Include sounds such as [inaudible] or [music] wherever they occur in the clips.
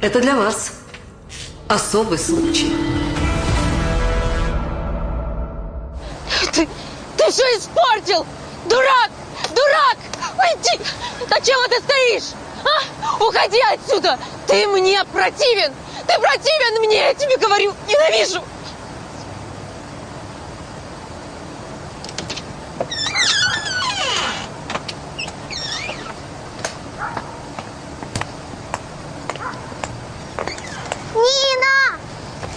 Это для вас особый случай. Ты, ты все испортил! Дурак! Дурак! Уйди! Зачем ты стоишь? А? Уходи отсюда! Ты мне противен! Ты противен мне, я тебе говорю! Ненавижу! Нина!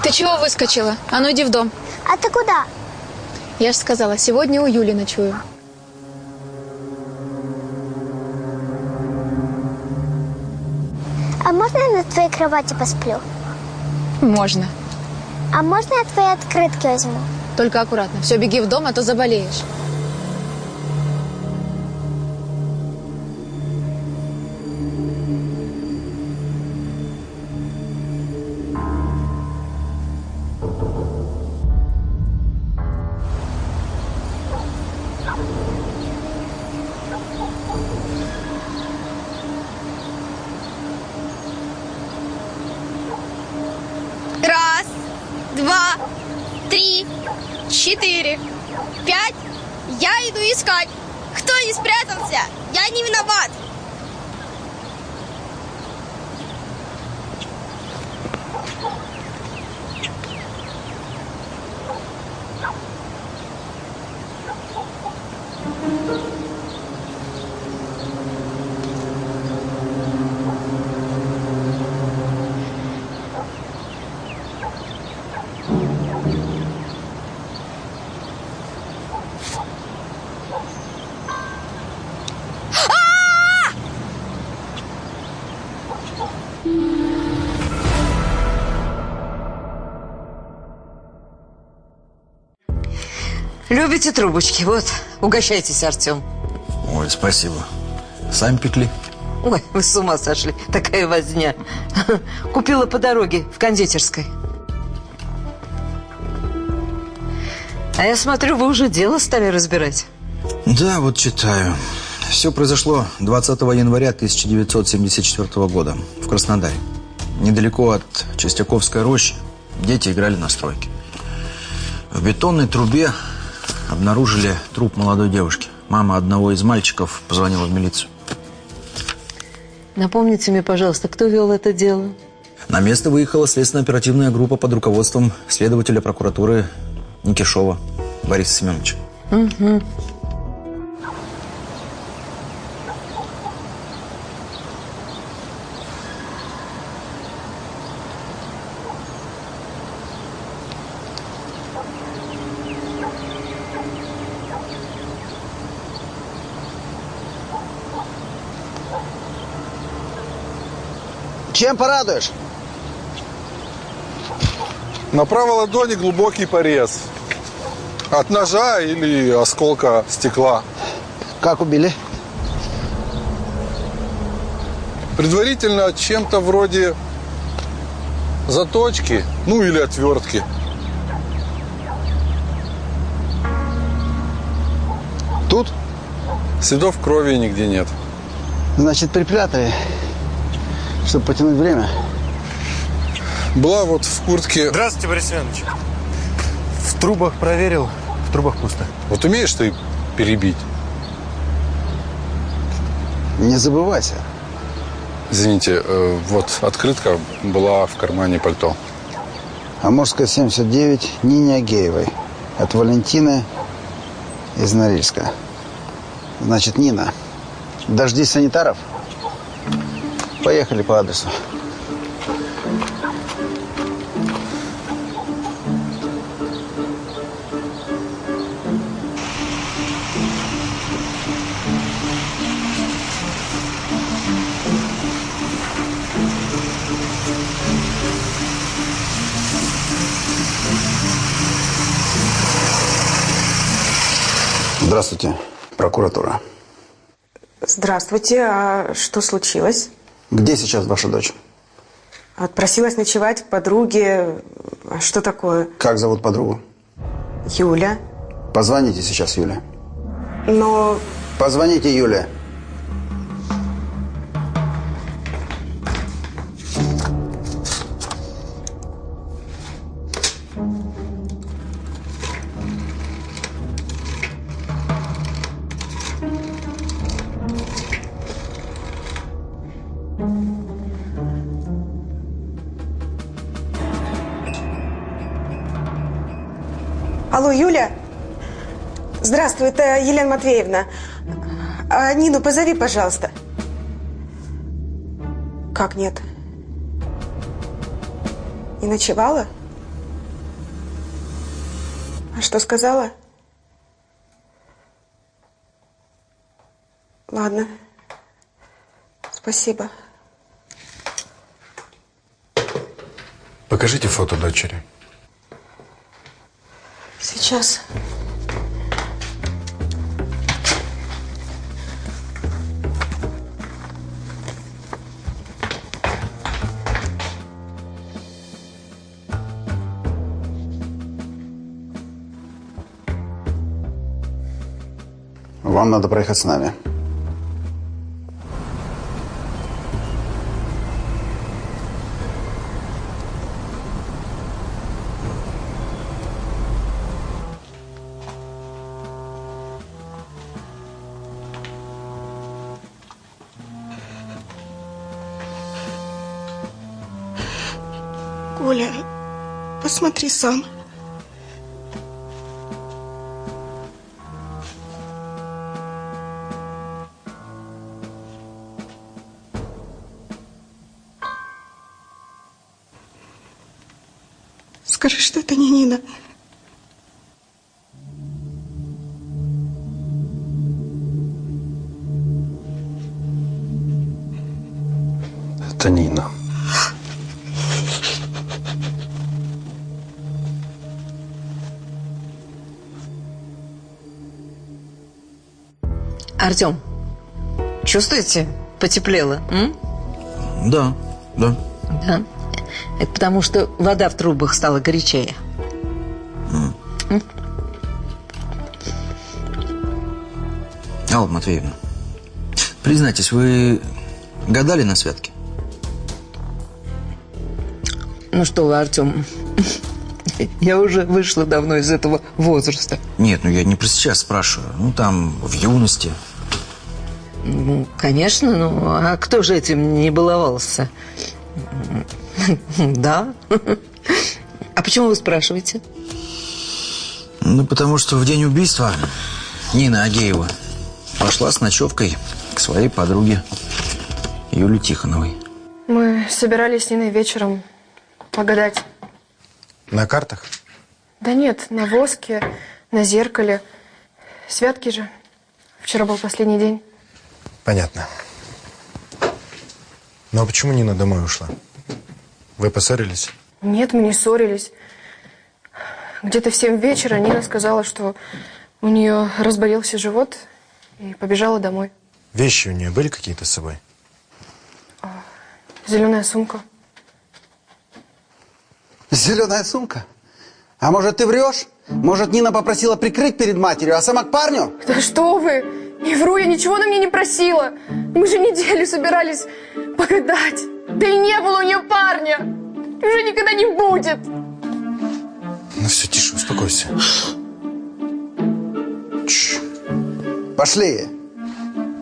Ты чего выскочила? А ну иди в дом. А ты куда? Я же сказала, сегодня у Юли ночую. А можно я на твоей кровати посплю? Можно. А можно я твои открытки возьму? Только аккуратно. Все, беги в дом, а то заболеешь. Четыре, пять. Я иду искать. Кто не спрятался? Я не виноват. Любите трубочки? Вот, угощайтесь, Артем. Ой, спасибо. Сами пекли? Ой, вы с ума сошли. Такая возня. Купила по дороге в кондитерской. А я смотрю, вы уже дело стали разбирать. Да, вот читаю. Все произошло 20 января 1974 года в Краснодаре. Недалеко от Чистяковской рощи дети играли на стройке. В бетонной трубе обнаружили труп молодой девушки. Мама одного из мальчиков позвонила в милицию. Напомните мне, пожалуйста, кто вел это дело? На место выехала следственно-оперативная группа под руководством следователя прокуратуры Никишова Бориса Семеновича. Угу. Чем порадуешь? На правой ладони глубокий порез. От ножа или осколка стекла. Как убили? Предварительно чем-то вроде заточки, ну или отвертки. Тут следов крови нигде нет. Значит, припрятали, чтобы потянуть время. Была вот в куртке... Здравствуйте, Борис Семенович. В трубах проверил, в трубах пусто. Вот умеешь ты перебить? Не забывайся. Извините, э, вот открытка была в кармане пальто. Амурская, 79, Нине Агеевой. От Валентины из Норильска. Значит, Нина, дожди санитаров. Поехали по адресу. Здравствуйте, прокуратура. Здравствуйте, а что случилось? Где сейчас ваша дочь? Отпросилась ночевать к подруге. А что такое? Как зовут подругу? Юля. Позвоните сейчас, Юля. Но... Позвоните, Юля. Здравствуй, это Елена Матвеевна. А Нину позови, пожалуйста. Как нет? Не ночевала? А что сказала? Ладно. Спасибо. Покажите фото дочери. Сейчас. Вам надо проехать с нами. Коля, посмотри сам. Артем, чувствуете? Потеплело, м? Да, да. Да. Это потому, что вода в трубах стала горячее. М? Алла Матвеевна, признайтесь, вы гадали на святке? Ну что вы, Артем, [laughs] я уже вышла давно из этого возраста. Нет, ну я не про сейчас спрашиваю. Ну, там, в юности. Ну, конечно, ну а кто же этим не баловался? [laughs] Да. [laughs] А почему вы спрашиваете? Ну, потому что в день убийства Нина Агеева пошла с ночевкой к своей подруге Юле Тихоновой. Мы собирались с Ниной вечером погадать. На картах? Да нет, на воске, на зеркале. Святки же. Вчера был последний день. Понятно. Ну а почему Нина домой ушла? Вы поссорились? Нет, мы не ссорились. Где-то в 7 вечера Нина сказала, что у нее разболелся живот и побежала домой. Вещи у нее были какие-то с собой? Зеленая сумка. Зеленая сумка? А может, ты врешь? Может, Нина попросила прикрыть перед матерью, а сама к парню? Да что вы! Не вру, я ничего на мне не просила. Мы же неделю собирались погадать. Да и не было у нее парня. И уже никогда не будет. Ну все, тише, успокойся. Пошли.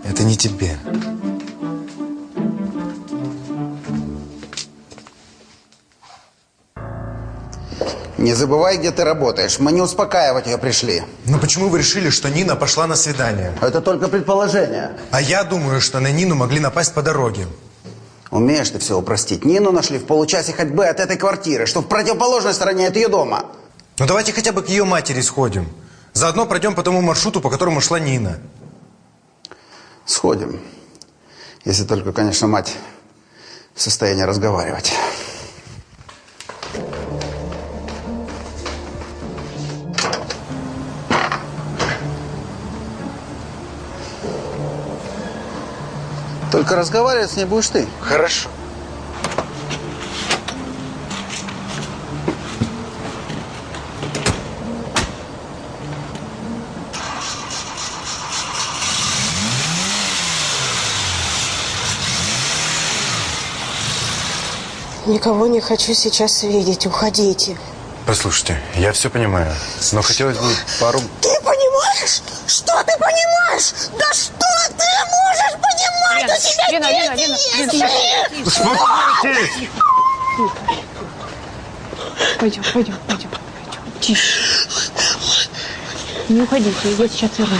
Это не тебе. Не забывай, где ты работаешь. Мы не успокаивать ее пришли. Ну почему вы решили, что Нина пошла на свидание? Это только предположение. А я думаю, что на Нину могли напасть по дороге. Умеешь ты все упростить. Нину нашли в получасе ходьбы от этой квартиры, что в противоположной стороне от ее дома. Ну давайте хотя бы к ее матери сходим. Заодно пройдем по тому маршруту, по которому шла Нина. Сходим. Если только, конечно, мать в состоянии разговаривать. Только разговаривать с ней будешь ты. Хорошо. Никого не хочу сейчас видеть. Уходите. Послушайте, я все понимаю, но хотелось бы пару... Ты понимаешь? Что ты понимаешь? Да что ты можешь понимать? Лена, У тебя Лена, Лена, дети Лена, есть! Успокойтесь! Пойдем, пойдем, пойдем, пойдем. Тише. Не уходите, я сейчас вернусь.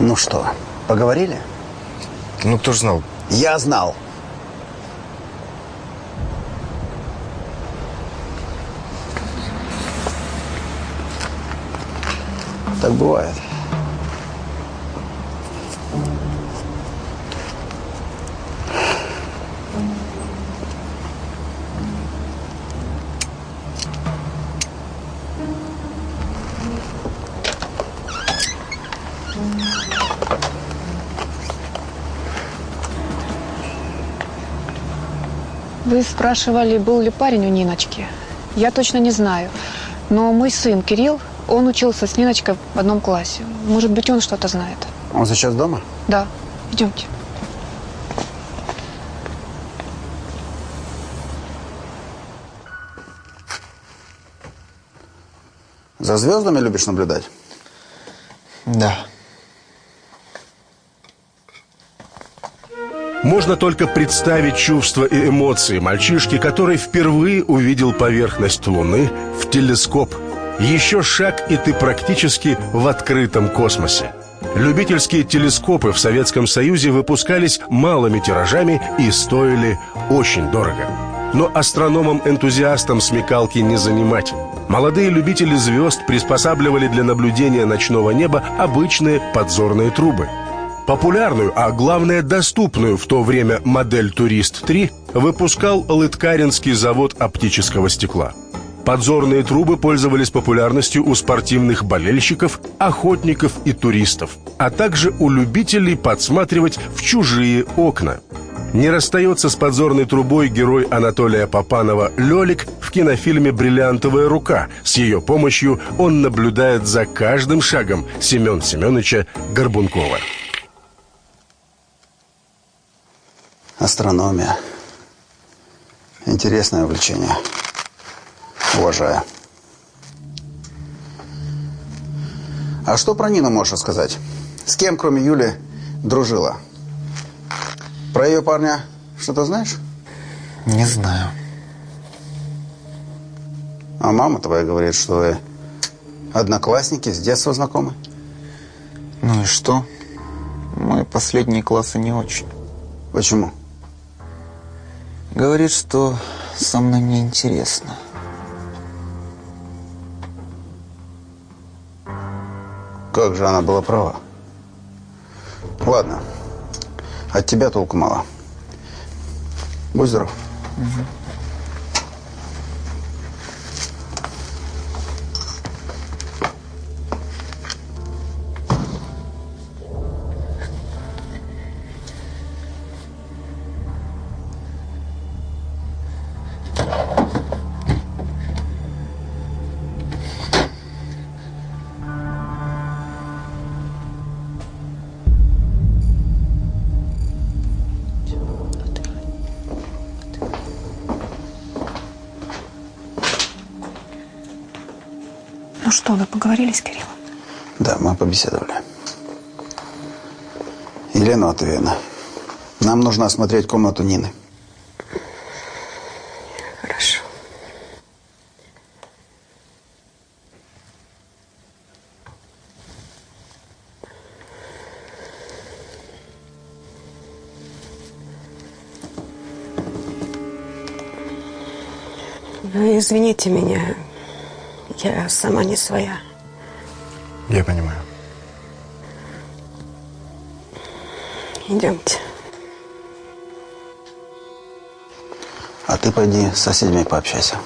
Ну что, поговорили? Ну, кто ж знал? Я знал. Так бывает. Вы спрашивали, был ли парень у Ниночки. Я точно не знаю. Но мой сын Кирилл, он учился с Ниночкой в одном классе. Может быть, он что-то знает. Он сейчас дома? Да, идемте. За звездами любишь наблюдать? Да. Можно только представить чувства и эмоции мальчишки, который впервые увидел поверхность Луны в телескоп. Еще шаг, и ты практически в открытом космосе. Любительские телескопы в Советском Союзе выпускались малыми тиражами и стоили очень дорого. Но астрономам-энтузиастам смекалки не занимать. Молодые любители звезд приспосабливали для наблюдения ночного неба обычные подзорные трубы. Популярную, а главное доступную в то время модель «Турист-3» выпускал Лыткаринский завод оптического стекла. Подзорные трубы пользовались популярностью у спортивных болельщиков, охотников и туристов, а также у любителей подсматривать в чужие окна. Не расстается с подзорной трубой герой Анатолия Попанова Лёлик в кинофильме «Бриллиантовая рука». С ее помощью он наблюдает за каждым шагом Семен Семеновича Горбункова. Астрономия. Интересное увлечение. Уважаю. А что про Нину можешь рассказать? С кем, кроме Юли, дружила? Про ее парня что-то знаешь? Не знаю. А мама твоя говорит, что вы одноклассники, с детства знакомы? Ну и что? Мы последние классы не очень. Почему? Говорит, что со мной неинтересно. Как же она была права. Ладно. От тебя толку мало. Будь здоров. Ну что, вы поговорили с Кириллом? Да, мы побеседовали. Елена Матвеевна, нам нужно осмотреть комнату Нины. Хорошо. Ну, извините меня, я сама не своя. Я понимаю. Идемте. А ты пойди с соседями пообщайся.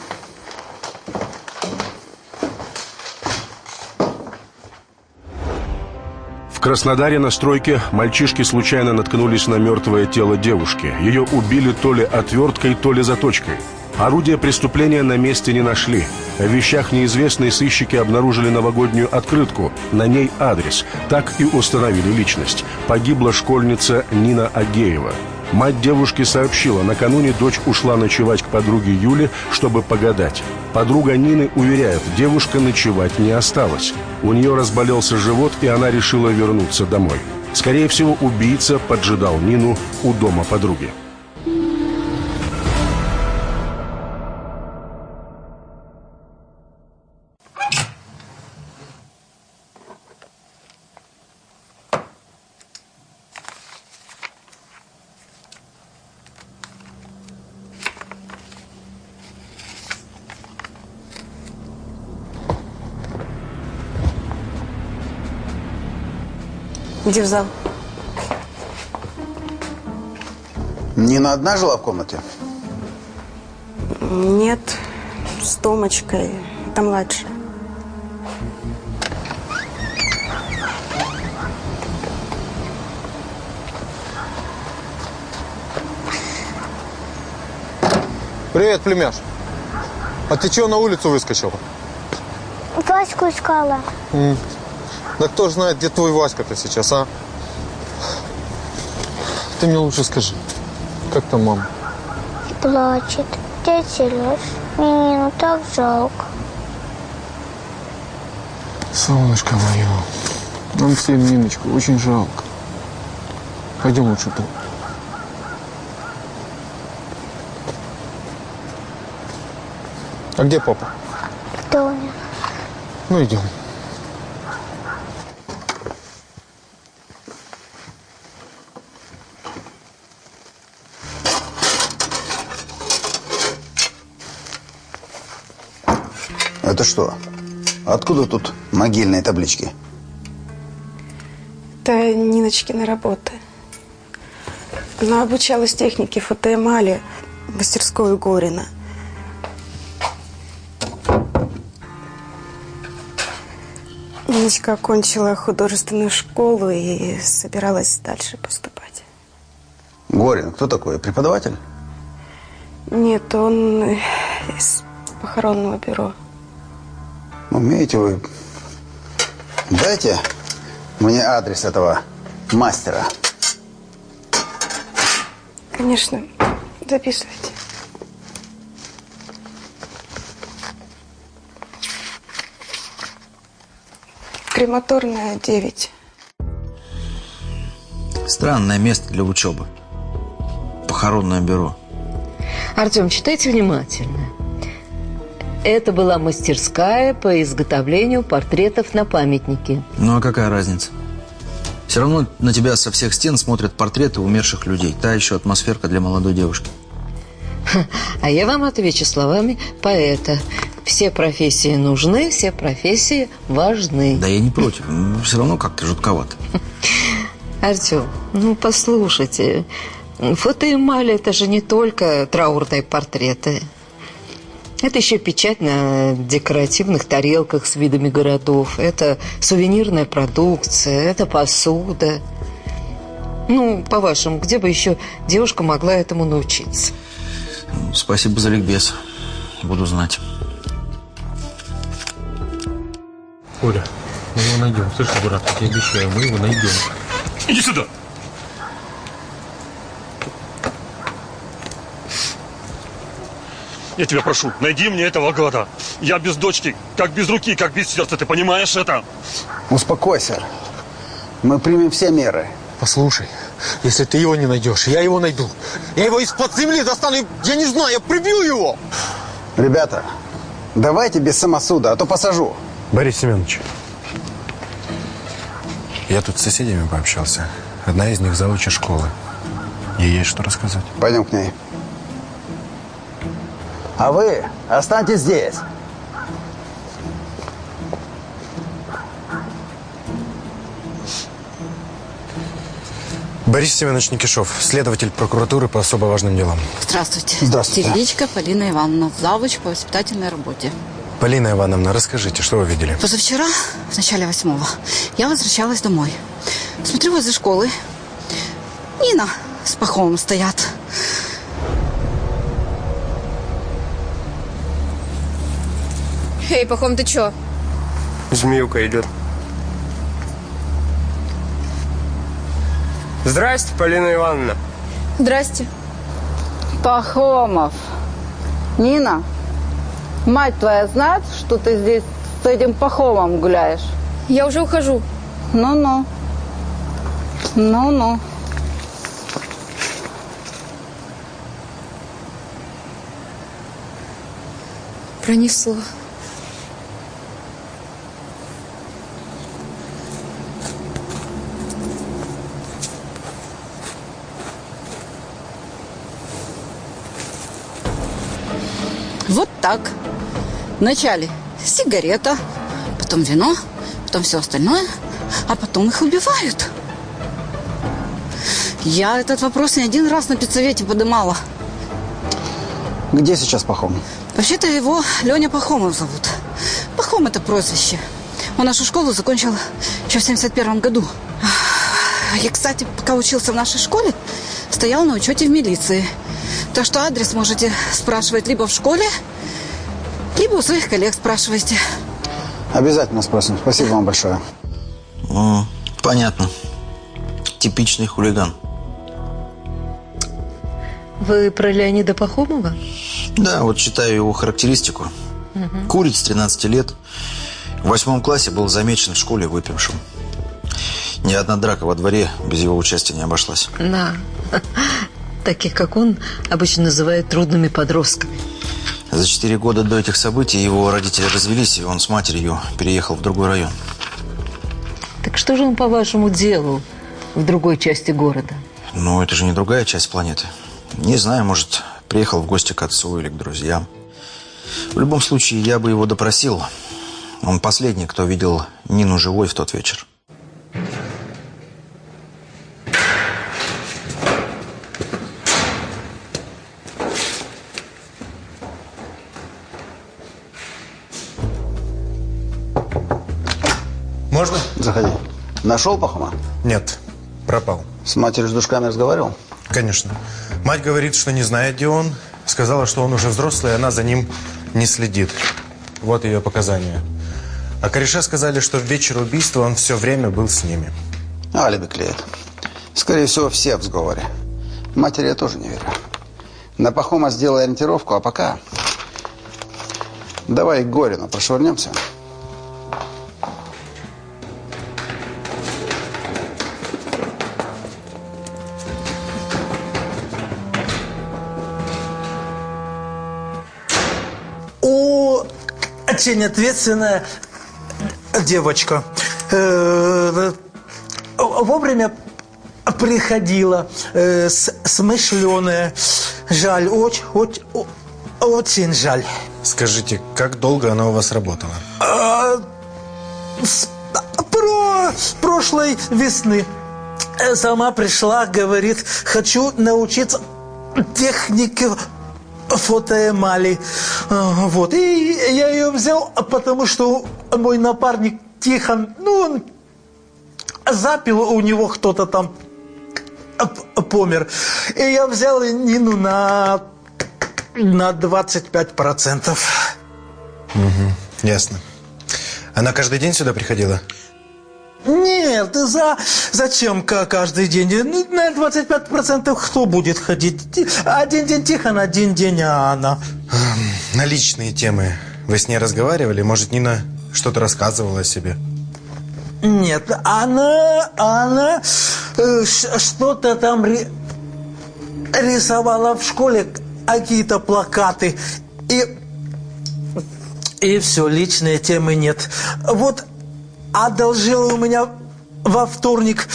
В Краснодаре на стройке мальчишки случайно наткнулись на мертвое тело девушки. Ее убили то ли отверткой, то ли заточкой. Орудия преступления на месте не нашли. В вещах неизвестные сыщики обнаружили новогоднюю открытку. На ней адрес. Так и установили личность. Погибла школьница Нина Агеева. Мать девушки сообщила, накануне дочь ушла ночевать к подруге Юле, чтобы погадать. Подруга Нины уверяет, девушка ночевать не осталась. У нее разболелся живот, и она решила вернуться домой. Скорее всего, убийца поджидал Нину у дома подруги. Иди в зал. Нина одна жила в комнате? Нет, с Томочкой. Это младшая. Привет, племяш. А ты чего на улицу выскочила? Ваську искала. Да кто знает, где твой Васька-то сейчас, а? Ты мне лучше скажи, как там мама? Плачет. Дядя Сереж, мне ну так жалко. Солнышко мое, нам всем Ниночку очень жалко. Пойдем лучше в дом. А где папа? Доме. Ну, идем. Это что? Откуда тут могильные таблички? Это Ниночкина работа. Она обучалась технике фотоэмали в мастерской Горина. Ниночка окончила художественную школу и собиралась дальше поступать. Горин, кто такой? Преподаватель? Нет, он из похоронного бюро. Умеете вы... Дайте мне адрес этого мастера. Конечно, записывайте. Крематорная 9. Странное место для учебы. Похоронное бюро. Артем, читайте внимательно. Это была мастерская по изготовлению портретов на памятники. Ну а какая разница? Все равно на тебя со всех стен смотрят портреты умерших людей. Та еще атмосферка для молодой девушки. А я вам отвечу словами поэта. Все профессии нужны, все профессии важны. Да я не против. Все равно как-то жутковато. Артем, ну послушайте, фотоэмаль это же не только траурные портреты. Это еще печать на декоративных тарелках с видами городов. Это сувенирная продукция, это посуда. Ну, по-вашему, где бы еще девушка могла этому научиться? Спасибо за ликбез. Буду знать. Оля, мы его найдем. Слышишь, дурак, я тебе обещаю, мы его найдем. Иди сюда! Я тебя прошу, найди мне этого гада. Я без дочки, как без руки, как без сердца, ты понимаешь это? Успокойся. Мы примем все меры. Послушай, если ты его не найдешь, я его найду. Я его из-под земли достану, я не знаю, я прибью его. Ребята, давайте без самосуда, а то посажу. Борис Семенович, я тут с соседями пообщался. Одна из них завуча школы. Ей есть что рассказать. Пойдем к ней. А вы останьтесь здесь. Борис Семенович Никишов, следователь прокуратуры по особо важным делам. Здравствуйте. Здравствуйте. Тепличка Полина Ивановна, завуч по воспитательной работе. Полина Ивановна, расскажите, что вы видели? Позавчера, в начале восьмого, я возвращалась домой. Смотрю, возле школы. Нина с Пахомом стоят. Эй, Пахом, ты чё? Змеюка идет. Здрасте, Полина Ивановна. Здрасте. Пахомов. Нина, мать твоя знает, что ты здесь с этим Пахомом гуляешь? Я уже ухожу. Ну-ну. Ну-ну. Пронесло. Вот так. Вначале сигарета, потом вино, потом все остальное, а потом их убивают. Я этот вопрос не один раз на педсовете подымала. Где сейчас Пахом? Вообще-то его Леня Пахомов зовут. Пахом это прозвище. Он нашу школу закончил еще в 71 году. И, кстати, пока учился в нашей школе, стоял на учете в милиции. Так что адрес можете спрашивать либо в школе, либо у своих коллег спрашивайте. Обязательно спросим. Спасибо вам большое. О, понятно. Типичный хулиган. Вы про Леонида Пахомова? Да, вот читаю его характеристику. Мгм. Курит с 13 лет. В восьмом классе был замечен в школе выпившим. Ни одна драка во дворе без его участия не обошлась. Да. [laughs] Таких, как он, обычно называют трудными подростками. За четыре года до этих событий его родители развелись, и он с матерью переехал в другой район. Так что же он, по-вашему, делал в другой части города? Но это же не другая часть планеты. Не знаю, может, приехал в гости к отцу или к друзьям. В любом случае, я бы его допросил. Он последний, кто видел Нину живой в тот вечер. Нашел Пахома? Нет, пропал. С матерью с душками разговаривал? Конечно. Мать говорит, что не знает, где он. Сказала, что он уже взрослый, и она за ним не следит. Вот ее показания. А кореша сказали, что в вечер убийства он все время был с ними. Алиби клеит. Скорее всего, все в сговоре. Матери я тоже не верю. На Пахома сделай ориентировку, а пока... Давай к Горину прошвырнемся. Очень ответственная девочка. Э, Вовремя приходила, э, смышленая. Жаль, очень, очень, очень жаль. Скажите, как долго она у вас работала? А, с про прошлой весны э, сама пришла, говорит, хочу научиться технике фотоэмали. А, Вот. И я ее взял, потому что мой напарник Тихон, ну, он запил, у него кто-то там помер. И я взял Нину на, на 25%. Угу, ясно. Она каждый день сюда приходила? Нет, за, зачем ка- каждый день? Ну, на 25% кто будет ходить? Один день Тихон, один день Анна. На личные темы. Вы с ней разговаривали? Может, Нина что-то рассказывала о себе? Нет, она, она э, что-то там ри- рисовала в школе, какие-то плакаты. И, и все, личные темы нет. Вот одолжила у меня во вторник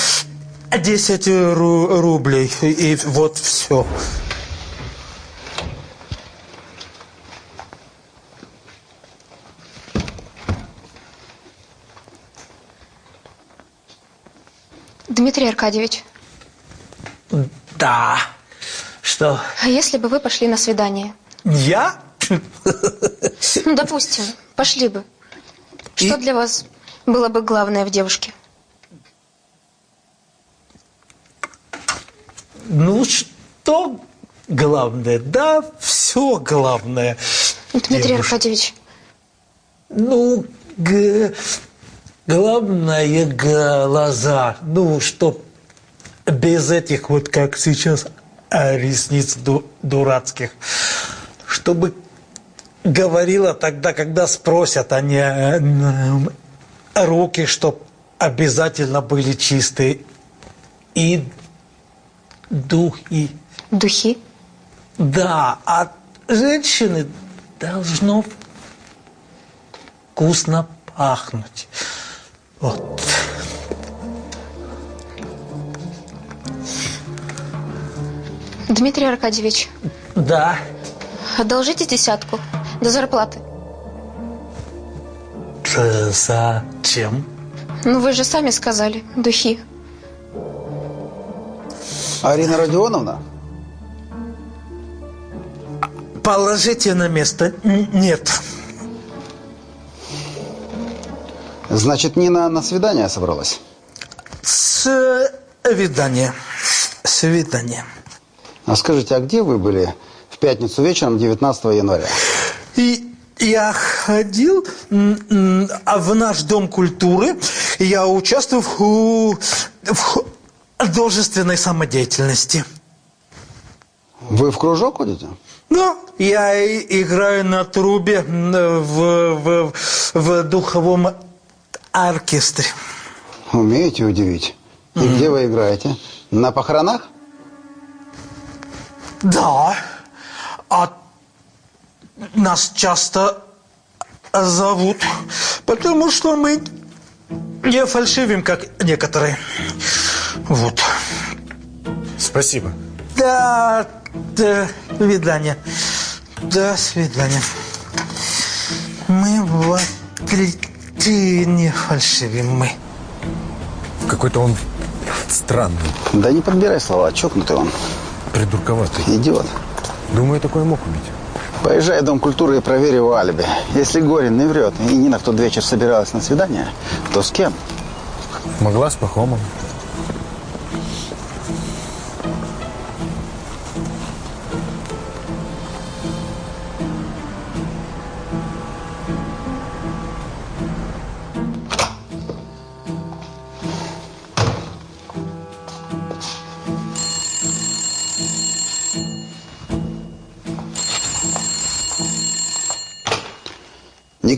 10 ру- рублей. И, и вот все. Дмитрий Аркадьевич, Да. Что? а если бы вы пошли на свидание? Я? Ну, допустим, пошли бы. Что для вас было бы главное в девушке? Ну, что главное? Да, все главное. Дмитрий Девушка. Аркадьевич, Ну, г- главное глаза. Ну, чтоб без этих вот, как сейчас, а, ресниц ду- дурацких. Чтобы говорила тогда, когда спросят, а не м, руки, чтоб обязательно были чистые. И духи. Духи? Да, от женщины должно вкусно пахнуть. Вот. Дмитрий Аркадьевич, Да. одолжите десятку до зарплаты. Т- Зачем? Ну, вы же сами сказали, духи. Арина Родионовна? Положите на место. Н- Нет. Значит, Нина на свидание собралась? Свидание. Свидание. А скажите, а где вы были в пятницу вечером 19 января? И я ходил а в наш дом культуры. Я участвую в, в ху- художественной самодеятельности. Вы в кружок ходите? Ну, я играю на трубе в, в, в духовом оркестре. Умеете удивить. И где вы играете? На похоронах? Да. А нас часто зовут, потому что мы не фальшивим, как некоторые. Вот. Спасибо. Да, до свидания. До свидания. Мы в отличие не фальшивим мы. Какой-то он странный. Да не подбирай слова, чокнутый он. Придурковатый. Идиот. Думаю, такое мог убить. Поезжай в Дом культуры и проверь его алиби. Если Горин не врет, и Нина в тот вечер собиралась на свидание, то с кем? Могла с Пахомом.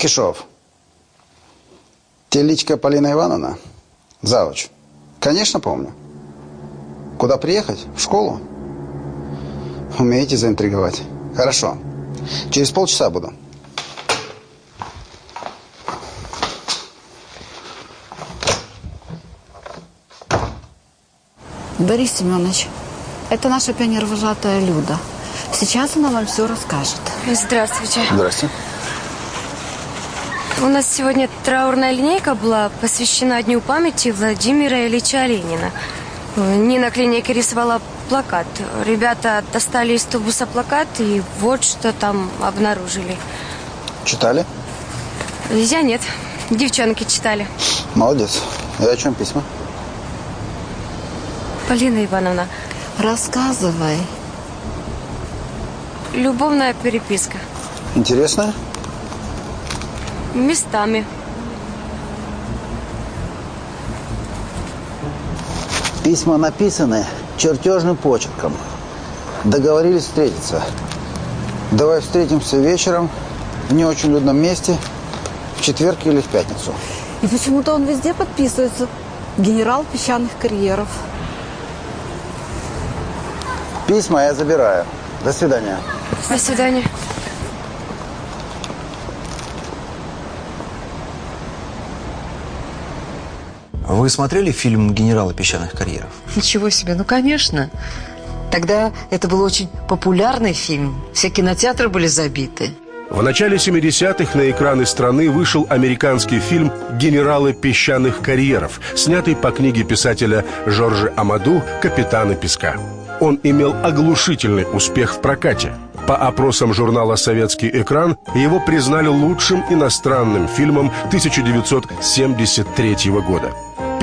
Никишов. Теличка Полина Ивановна? Завуч. Конечно, помню. Куда приехать? В школу? Умеете заинтриговать. Хорошо. Через полчаса буду. Борис Семенович, это наша пионер-вожатая Люда. Сейчас она вам все расскажет. Здравствуйте. Здрасте. У нас сегодня траурная линейка была посвящена Дню памяти Владимира Ильича Ленина. Нина клинике рисовала плакат. Ребята достали из тубуса плакат и вот что там обнаружили. Читали? Я нет. Девчонки читали. Молодец. И о чем письма? Полина Ивановна. Рассказывай. Любовная переписка. Интересно? Местами. Письма написаны чертежным почерком. Договорились встретиться. Давай встретимся вечером в не очень людном месте в четверг или в пятницу. И почему-то он везде подписывается. Генерал песчаных карьеров. Письма я забираю. До свидания. До свидания. Вы смотрели фильм «Генералы песчаных карьеров»? Ничего себе, ну конечно. Тогда это был очень популярный фильм. Все кинотеатры были забиты. В начале 70-х на экраны страны вышел американский фильм «Генералы песчаных карьеров», снятый по книге писателя Жоржа Амаду «Капитаны песка». Он имел оглушительный успех в прокате. По опросам журнала «Советский экран» его признали лучшим иностранным фильмом 1973 года.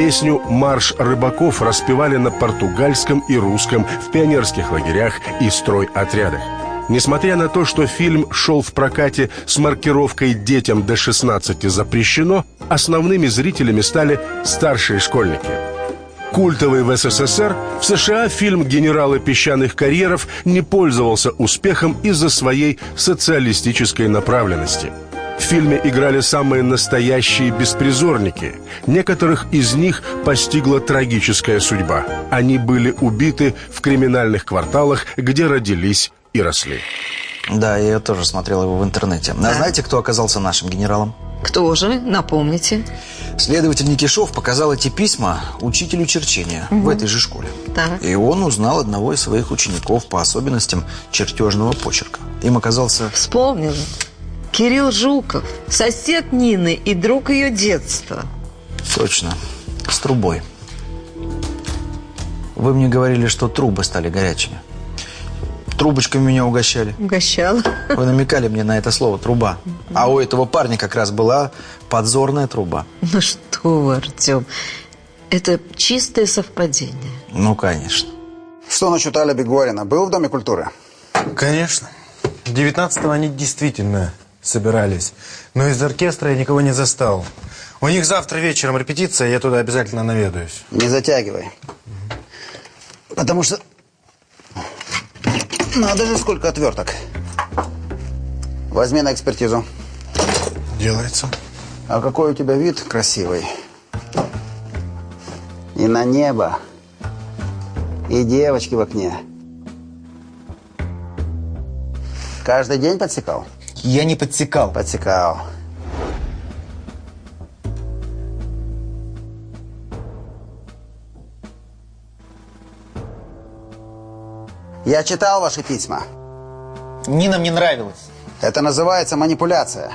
Песню «Марш рыбаков» распевали на португальском и русском в пионерских лагерях и стройотрядах. Несмотря на то, что фильм шел в прокате с маркировкой «Детям до 16 запрещено», основными зрителями стали старшие школьники. Культовый в СССР, в США фильм «Генералы песчаных карьеров» не пользовался успехом из-за своей социалистической направленности. В фильме играли самые настоящие беспризорники. Некоторых из них постигла трагическая судьба. Они были убиты в криминальных кварталах, где родились и росли. Да, я тоже смотрел его в интернете. А знаете, кто оказался нашим генералом? Кто же? Напомните. Следователь Никишов показал эти письма учителю черчения в этой же школе. Так. И он узнал одного из своих учеников по особенностям чертежного почерка. Им оказался... Вспомнила. Кирилл Жуков, сосед Нины и друг ее детства. Точно. С трубой. Вы мне говорили, что трубы стали горячими. Трубочками меня угощали. Угощала. Вы намекали мне на это слово «труба». А у этого парня как раз была подзорная труба. Ну что вы, Артем, это чистое совпадение. Ну, конечно. Что насчет Алиби Горина? Был в Доме культуры? Конечно. 19-го они действительно собирались. Но из оркестра я никого не застал. У них завтра вечером репетиция, я туда обязательно наведаюсь. Не затягивай. Потому что... Надо же, сколько отверток. Возьми на экспертизу. Делается. А какой у тебя вид красивый. И на небо. И девочки в окне. Каждый день подсекал? Я не подсекал. Подсекал. Я читал ваши письма. Нина мне нравилась. Это называется манипуляция.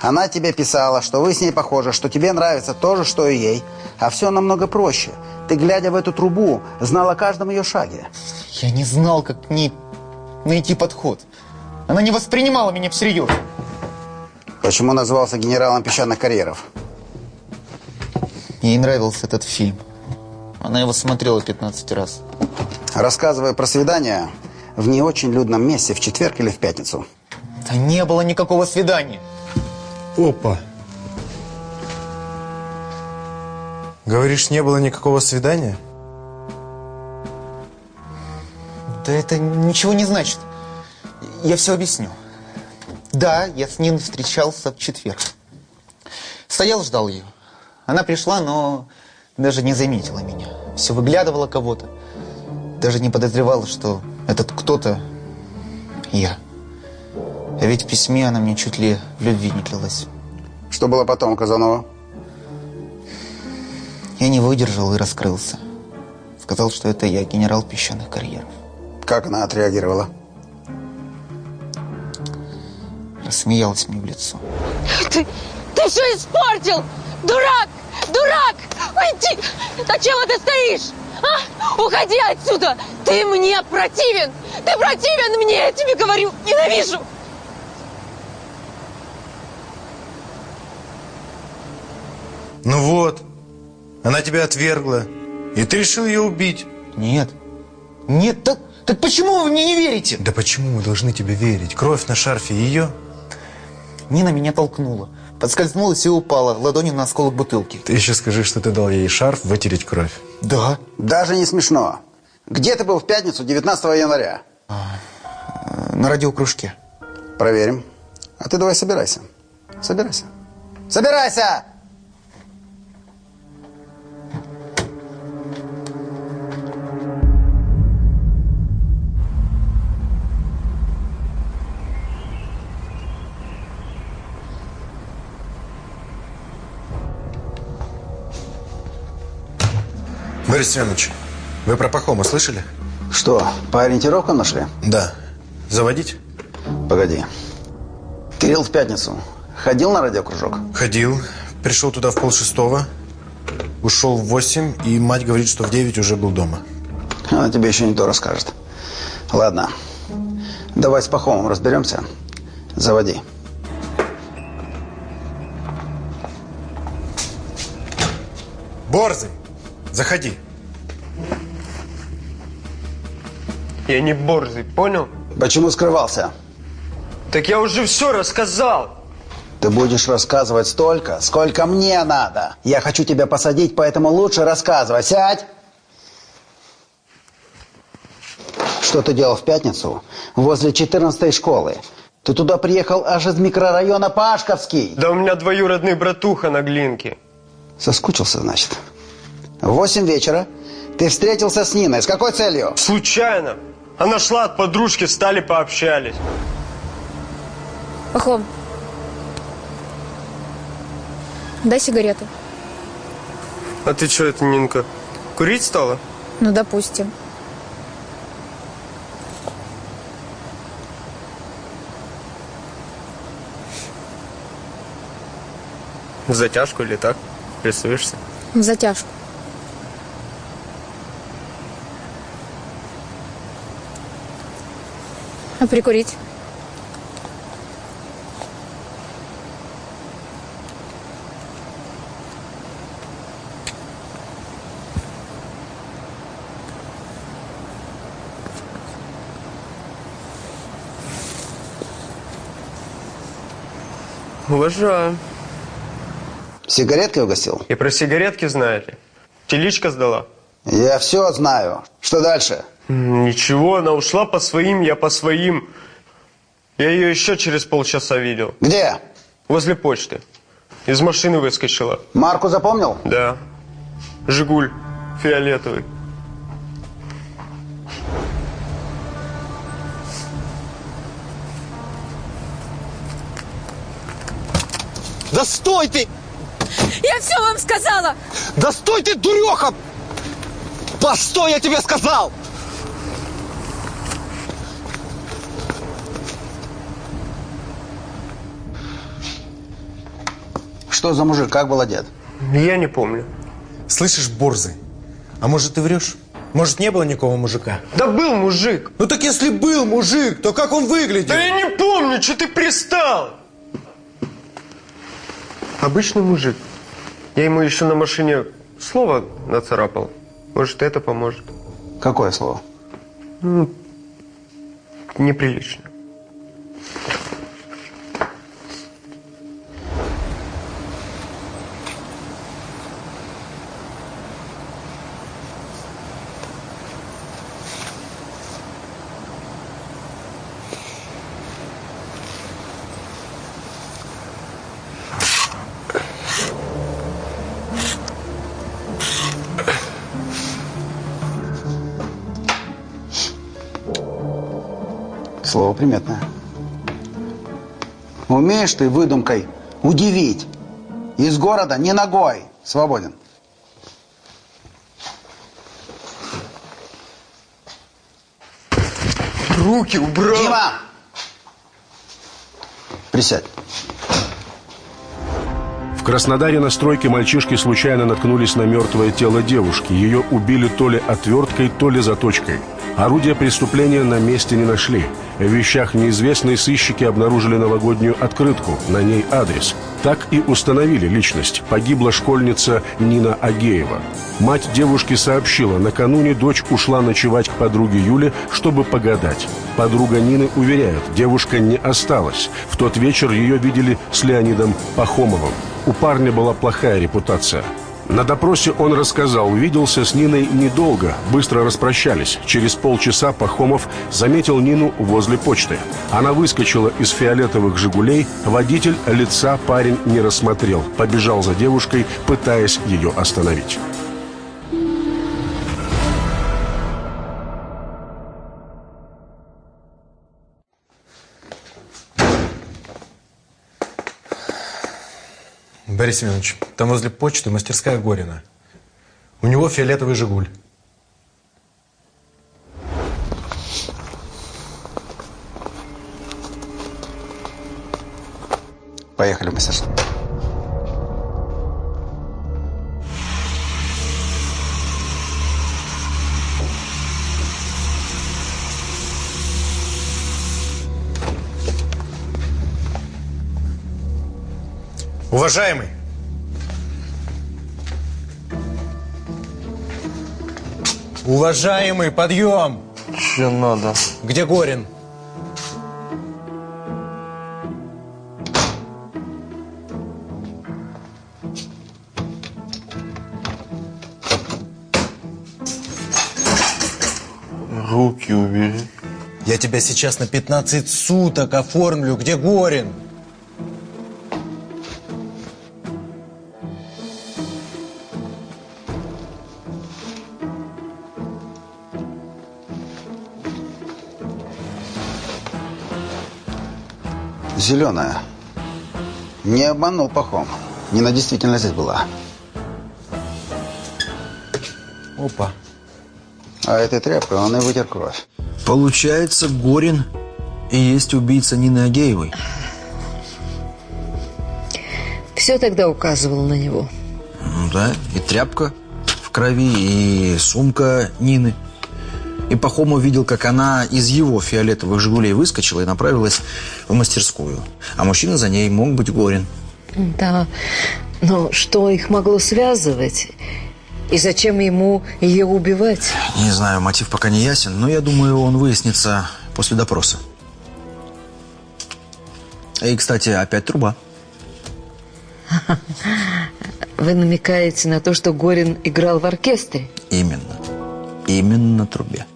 Она тебе писала, что вы с ней похожи, что тебе нравится то же, что и ей. А все намного проще. Ты, глядя в эту трубу, знал о каждом ее шаге. Я не знал, как к ней найти подход. Она не воспринимала меня всерьез. Почему назывался генералом песчаных карьеров? Ей нравился этот фильм. Она его смотрела 15 раз. Рассказывая про свидание в не очень людном месте в четверг или в пятницу. Да не было никакого свидания. Опа. Говоришь, не было никакого свидания? Да это ничего не значит. Я все объясню. Да, я с Ниной встречался в четверг. Стоял, ждал ее. Она пришла, но даже не заметила меня. Все выглядывала кого-то. Даже не подозревала, что этот кто-то я. А ведь в письме она мне чуть ли в любви не клялась. Что было потом, Казанова? Я не выдержал и раскрылся. Сказал, что это я, генерал песчаных карьеров. Как она отреагировала? Рассмеялась мне в лицо. Ты, ты все испортил! Дурак! Дурак! Уйди! Зачем ты стоишь? А? Уходи отсюда! Ты мне противен! Ты противен мне, я тебе говорю! Ненавижу! Ну вот, она тебя отвергла, и ты решил ее убить. Нет. Нет, так, так почему вы мне не верите? Да почему мы должны тебе верить? Кровь на шарфе ее? Нина меня толкнула. Подскользнулась и упала ладонью на осколок бутылки. Ты еще скажи, что ты дал ей шарф вытереть кровь. Да. Даже не смешно. Где ты был в пятницу, 19 января? На радиокружке. Проверим. А ты давай собирайся. Собирайся. Собирайся! Борис Семенович, вы про Пахома слышали? Что, по ориентировкам нашли? Да. Заводить? Погоди. Кирилл в пятницу ходил на радиокружок? Ходил. Пришел туда в полшестого. Ушел в восемь. И мать говорит, что в девять уже был дома. Она тебе еще не то расскажет. Ладно. Давай с Пахомом разберемся. Заводи. Борзый, Заходи. Я не борзый, понял? Почему скрывался? Так я уже все рассказал. Ты будешь рассказывать столько, сколько мне надо. Я хочу тебя посадить, поэтому лучше рассказывай. Сядь! Что ты делал в пятницу возле 14 школы? Ты туда приехал аж из микрорайона Пашковский. Да у меня двоюродный братуха на Глинке. Соскучился, значит. В восемь вечера ты встретился с Ниной. С какой целью? Случайно. Она шла от подружки, стали пообщались. Пахом, дай сигарету. А ты что это, Нинка, курить стала? Ну, допустим. В затяжку или так? Рисуешься? В затяжку. А прикурить? Уважаю. Сигареткой угостил? И про сигаретки знаете? Теличка сдала? Я все знаю. Что дальше? Ничего, она ушла по своим, я по своим. Я ее еще через полчаса видел. Где? Возле почты. Из машины выскочила. Марку запомнил? Да. Жигуль. Фиолетовый. Да стой ты! Я все вам сказала! Да стой ты, дуреха! Постой, я тебе сказал! Что за мужик? Как был одет? Я не помню. Слышишь, Борзый, а может ты врешь? Может не было никакого мужика? Да был мужик. Ну так если был мужик, то как он выглядел? Да я не помню, что ты пристал. Обычный мужик. Я ему еще на машине слово нацарапал. Может, это поможет. Какое слово? Ну, неприлично. Слово приметное. Умеешь ты выдумкой удивить. Из города не ногой. Свободен. Руки убрал. Дима! Присядь. В Краснодаре на стройке мальчишки случайно наткнулись на мертвое тело девушки. Ее убили то ли отверткой, то ли заточкой. Орудия преступления на месте не нашли. В вещах неизвестные сыщики обнаружили новогоднюю открытку, на ней адрес. Так и установили личность. Погибла школьница Нина Агеева. Мать девушки сообщила, накануне дочь ушла ночевать к подруге Юле, чтобы погадать. Подруга Нины уверяет, девушка не осталась. В тот вечер ее видели с Леонидом Пахомовым. У парня была плохая репутация. На допросе он рассказал, виделся с Ниной недолго, быстро распрощались. Через полчаса Пахомов заметил Нину возле почты. Она выскочила из фиолетовых «Жигулей», водитель лица парень не рассмотрел, побежал за девушкой, пытаясь ее остановить. Борис Семенович, там возле почты мастерская Горина. У него фиолетовый «Жигуль». Поехали в мастерскую. Уважаемый, Уважаемый, подъем! Че надо? Где Горин? Руки убери. Я тебя сейчас на 15 суток оформлю. Где Горин? Зеленая. Не обманул Пахом. Нина действительно здесь была. Опа. А этой тряпкой он и вытер кровь. Получается, Горин и есть убийца Нины Агеевой. Все тогда указывало на него. Ну да, и тряпка в крови, и сумка Нины. И Пахомов видел, как она из его фиолетовых «Жигулей» выскочила и направилась в мастерскую. А мужчина за ней мог быть Горин. Да, но что их могло связывать? И зачем ему ее убивать? Не знаю, мотив пока не ясен, но я думаю, он выяснится после допроса. И, кстати, опять труба. [laughs] Вы намекаете на то, что Горин играл в оркестре? Именно. Именно на трубе.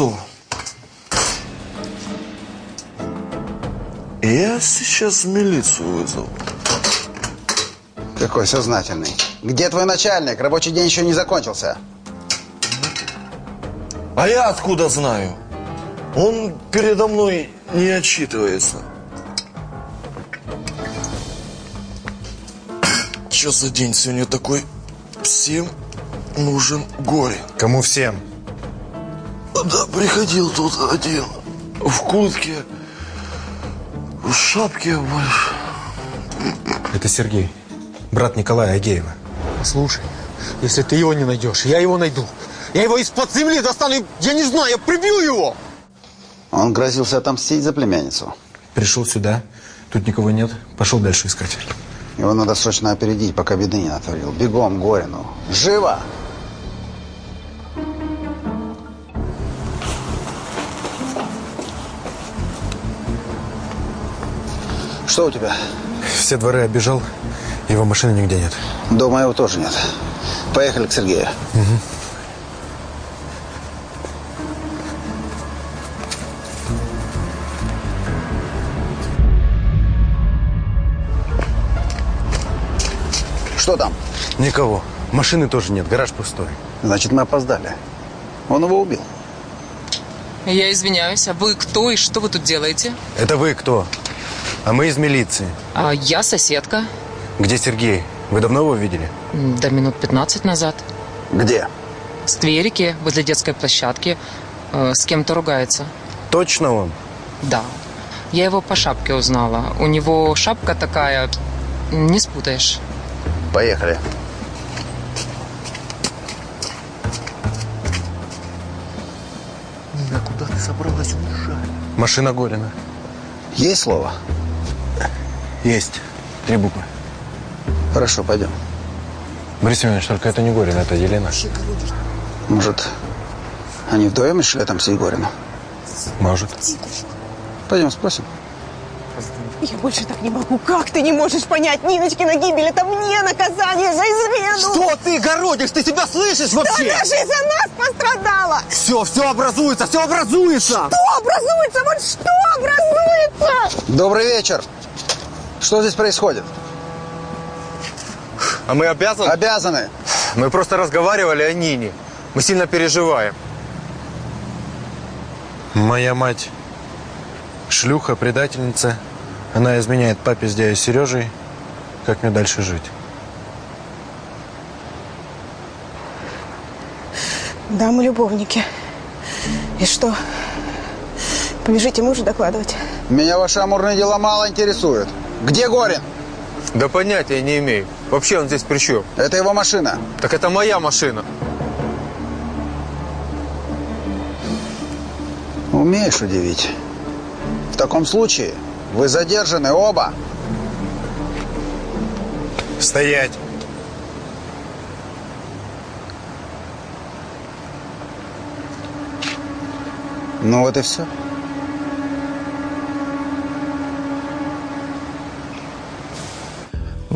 Кто? Я сейчас милицию вызову. Какой сознательный. Где твой начальник? Рабочий день еще не закончился. А я откуда знаю? Он передо мной не отчитывается. Что за день сегодня такой? Всем нужен горе. Кому всем? Да, приходил тут один. В куртке, в шапке. Это Сергей, брат Николая Агеева. Слушай, если ты его не найдешь, я его найду. Я его из-под земли достану, я не знаю, я прибью его. Он грозился отомстить за племянницу. Пришел сюда, тут никого нет, пошел дальше искать. Его надо срочно опередить, пока беды не натворил. Бегом, Горину. Живо! Что у тебя? Все дворы оббежал, его машины нигде нет. Дома его тоже нет. Поехали к Сергею. Угу. Что там? Никого. Машины тоже нет, гараж пустой. Значит, мы опоздали. Он его убил. Я извиняюсь, а вы кто и что вы тут делаете? Это вы кто? А мы из милиции. А я соседка. Где Сергей? Вы давно его видели? До минут 15 назад. Где? В скверике, возле детской площадки. Э, с кем-то ругается. Точно он? Да. Я его по шапке узнала. У него шапка такая, не спутаешь. Поехали. Нина, куда ты собралась уезжать? Машина Горина. Есть слово? Есть. Три буквы. Хорошо, пойдем. Борис Семенович, только это не Горин, это Елена. Может, они вдвоем решили отомстить Горину? Может. Пойдем спросим. Я больше так не могу. Как ты не можешь понять? Ниночкина гибель – это мне наказание за измену. Что ты городишь? Ты себя слышишь вообще? Да она же из-за нас пострадала. Все, все образуется, все образуется. Что образуется? Вот что образуется? Добрый вечер. Что здесь происходит? А мы обязаны? Обязаны. Мы просто разговаривали о Нине. Мы сильно переживаем. Моя мать шлюха, предательница. Она изменяет папе с дядей Сережей. Как мне дальше жить? Да, мы любовники. И что? Побежите мужу докладывать. Меня ваши амурные дела мало интересуют. Где Горин? Да понятия не имею. Вообще он здесь при чем? Это его машина. Так это моя машина. Умеешь удивить. В таком случае Вы задержаны оба. Стоять. Ну вот и все.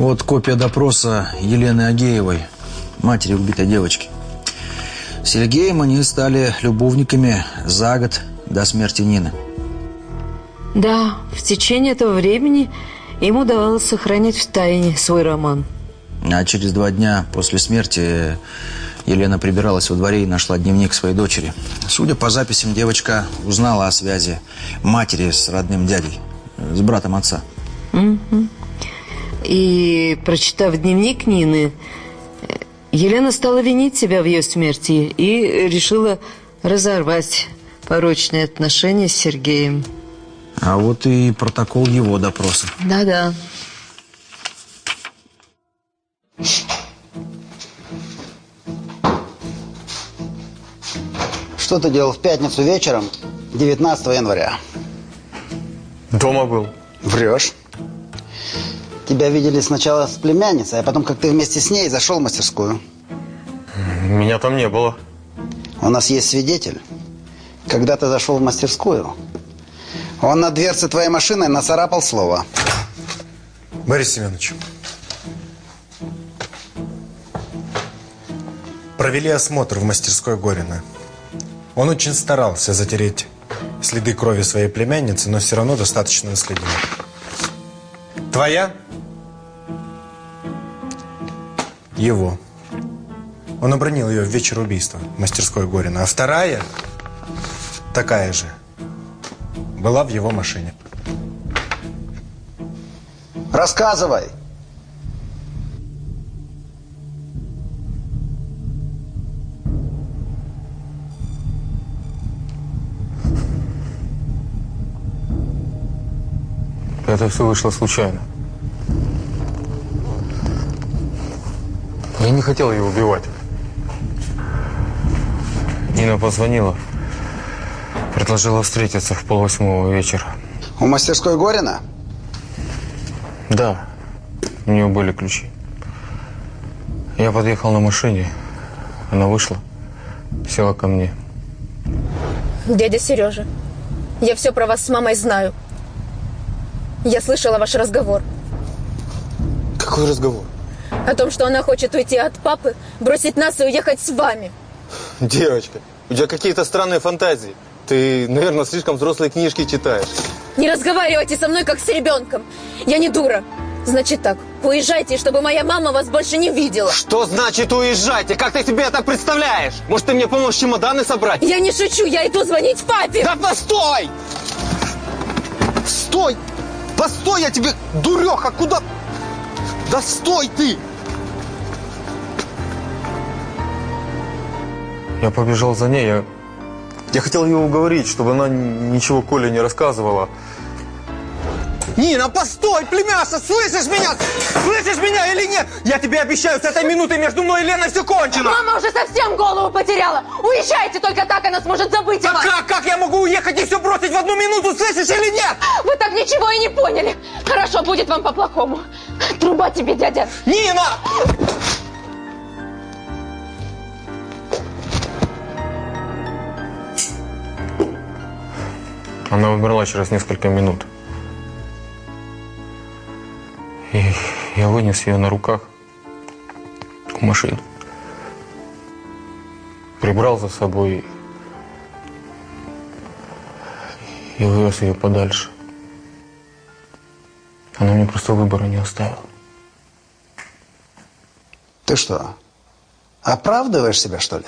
Вот копия допроса Елены Агеевой, матери убитой девочки. С Сергеем они стали любовниками за год до смерти Нины. Да, в течение этого времени им удавалось сохранять в тайне свой роман. А через два дня после смерти Елена прибиралась во дворе и нашла дневник своей дочери. Судя по записям, девочка узнала о связи матери с родным дядей, с братом отца. Мгм. И, прочитав дневник Нины, Елена стала винить себя в ее смерти и решила разорвать порочные отношения с Сергеем. А вот и протокол его допроса. Да-да. Что ты делал в пятницу вечером 19 января? Дома был. Врешь. Тебя видели сначала с племянницей, а потом, как ты вместе с ней зашел в мастерскую. Меня там не было. У нас есть свидетель. Когда ты зашел в мастерскую, он на дверце твоей машины нацарапал слово. Борис Семенович. Провели осмотр в мастерской Горина. Он очень старался затереть следы крови своей племянницы, но все равно достаточно наследил. Твоя? Его. Он обронил ее в вечер убийства в мастерской Горина. А вторая, такая же, была в его машине. Рассказывай. Это все вышло случайно. Я не хотел ее убивать. Нина позвонила. Предложила встретиться в полвосьмого вечера. У мастерской Горина? Да, у нее были ключи. Я подъехал на машине. Она вышла, села ко мне. Дядя Сережа, я все про вас с мамой знаю. Я слышала ваш разговор. Какой разговор? О том, что она хочет уйти от папы, бросить нас и уехать с вами. Девочка, у тебя какие-то странные фантазии. Ты, наверное, слишком взрослые книжки читаешь. Не разговаривайте со мной, как с ребенком. Я не дура. Значит так, уезжайте, чтобы моя мама вас больше не видела. Что значит уезжайте? Как ты себе это представляешь? Может, ты мне поможешь чемоданы собрать? Я не шучу, я иду звонить папе. Да постой! Стой! Постой, я тебе, дуреха, куда? Да стой ты! Я побежал за ней, я, я хотел ее уговорить, чтобы она ничего Коле не рассказывала. Нина, постой, племяша, слышишь меня? Слышишь меня или нет? Я тебе обещаю, с этой минуты между мной и Леной все кончено. Мама уже совсем голову потеряла. Уезжайте, только так она сможет забыть о вас. как? Как я могу уехать и все бросить в одну минуту, слышишь или нет? Вы так ничего и не поняли. Хорошо, будет вам по-плохому. Труба тебе, дядя. Нина! Она умерла через несколько минут. И я вынес ее на руках в машину. Прибрал за собой и увез ее подальше. Она мне просто выбора не оставила. Ты что, оправдываешь себя, что ли?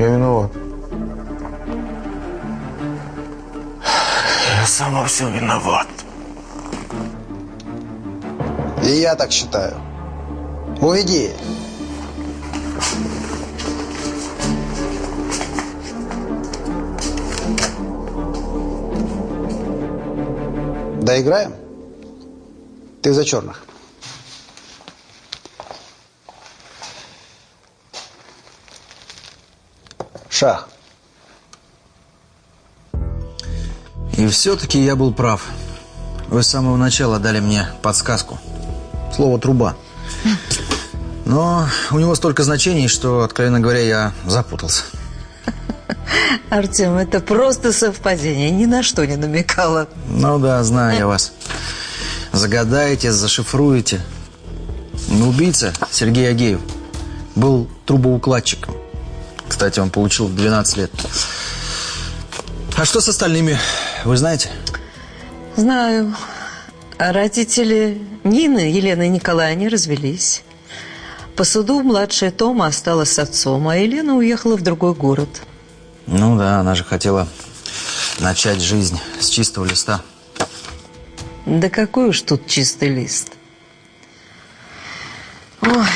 Я виноват. Я сам во всем виноват. И я так считаю. Уведи. Доиграем? Ты за черных. шах. И все-таки я был прав. Вы с самого начала дали мне подсказку. Слово «труба». Но у него столько значений, что, откровенно говоря, я запутался. [laughs] Артем, это просто совпадение. Ни на что не намекало. Ну да, знаю я вас. Загадаете, зашифруете. Но убийца Сергей Агеев был трубоукладчиком. Кстати, он получил 12 лет. А что с остальными, вы знаете? Знаю. А родители Нины, Елены и Николая, они развелись. По суду младшая Тома осталась с отцом, а Елена уехала в другой город. Ну да, она же хотела начать жизнь с чистого листа. Да какой уж тут чистый лист. Ой,